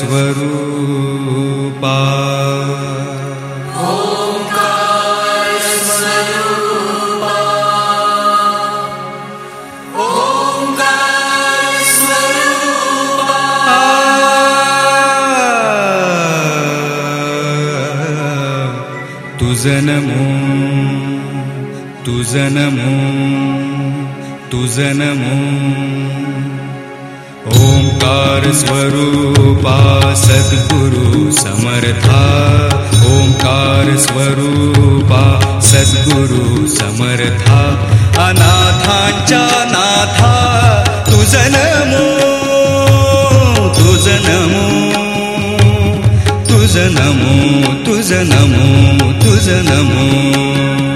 स्वरूपा तुजनमो तुजनमो तुजनमो ओङ्कारस्वरूपा सद्गुरु समर्था। ओङ्कारस्वरूपा सद्गुरु समर्था। अनाथनाथ तुज नमो तुज नमो तुज नमो तुज नमो तुज नमो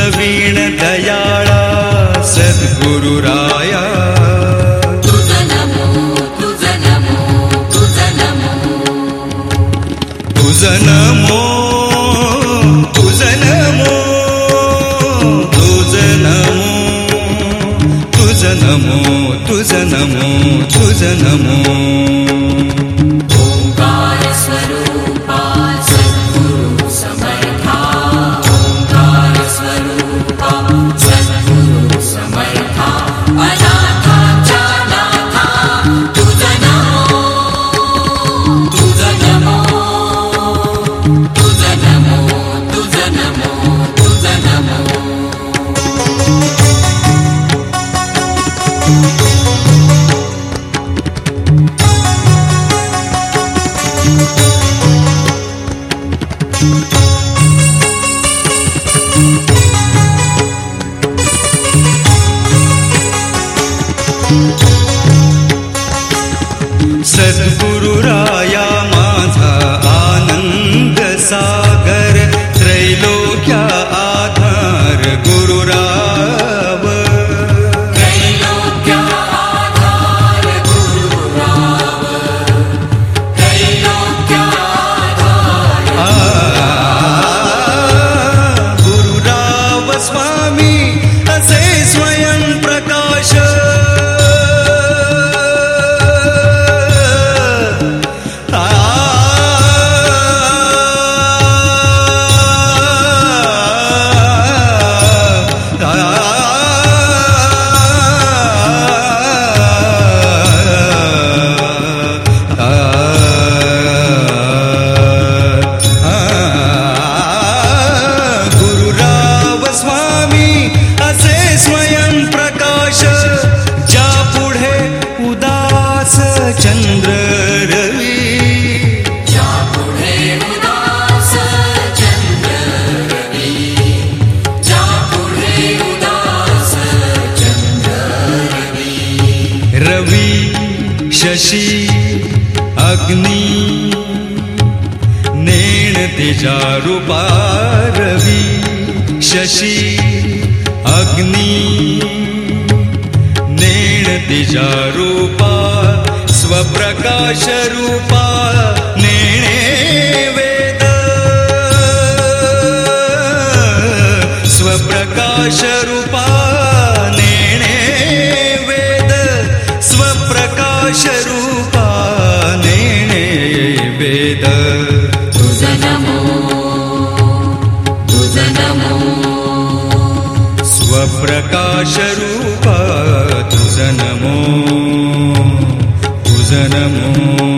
प्रवीण दयाळा सद्गुरुरायुज तुजन नमो सद्गुरु राय शि अग्नि नेण तेजारूपा रवि शशि अग्नि नेण तेजारूपा स्वप्रकाशरूपा नेणे वेद। स्वप्रकाश स्वप्रकाशरूप। तु जनमो तुजनमो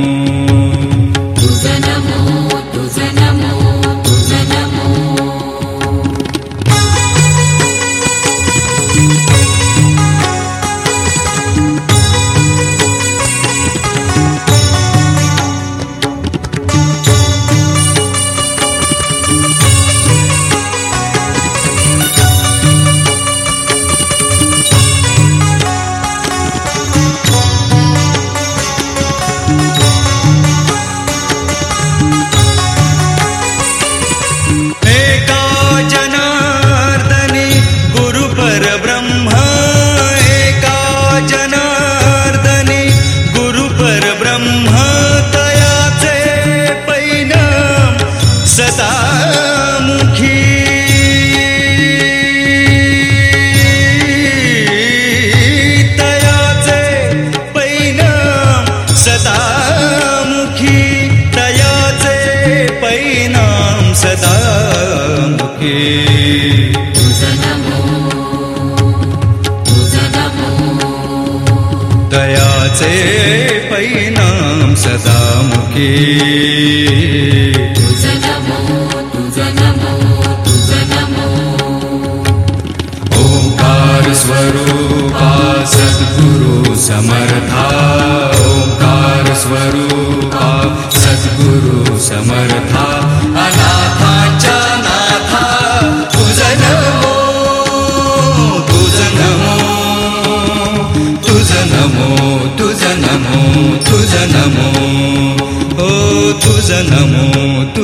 दयाचे पैनाम सदा मुखी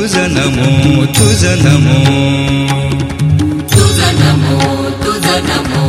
जनमो तु जनमो। जनमो।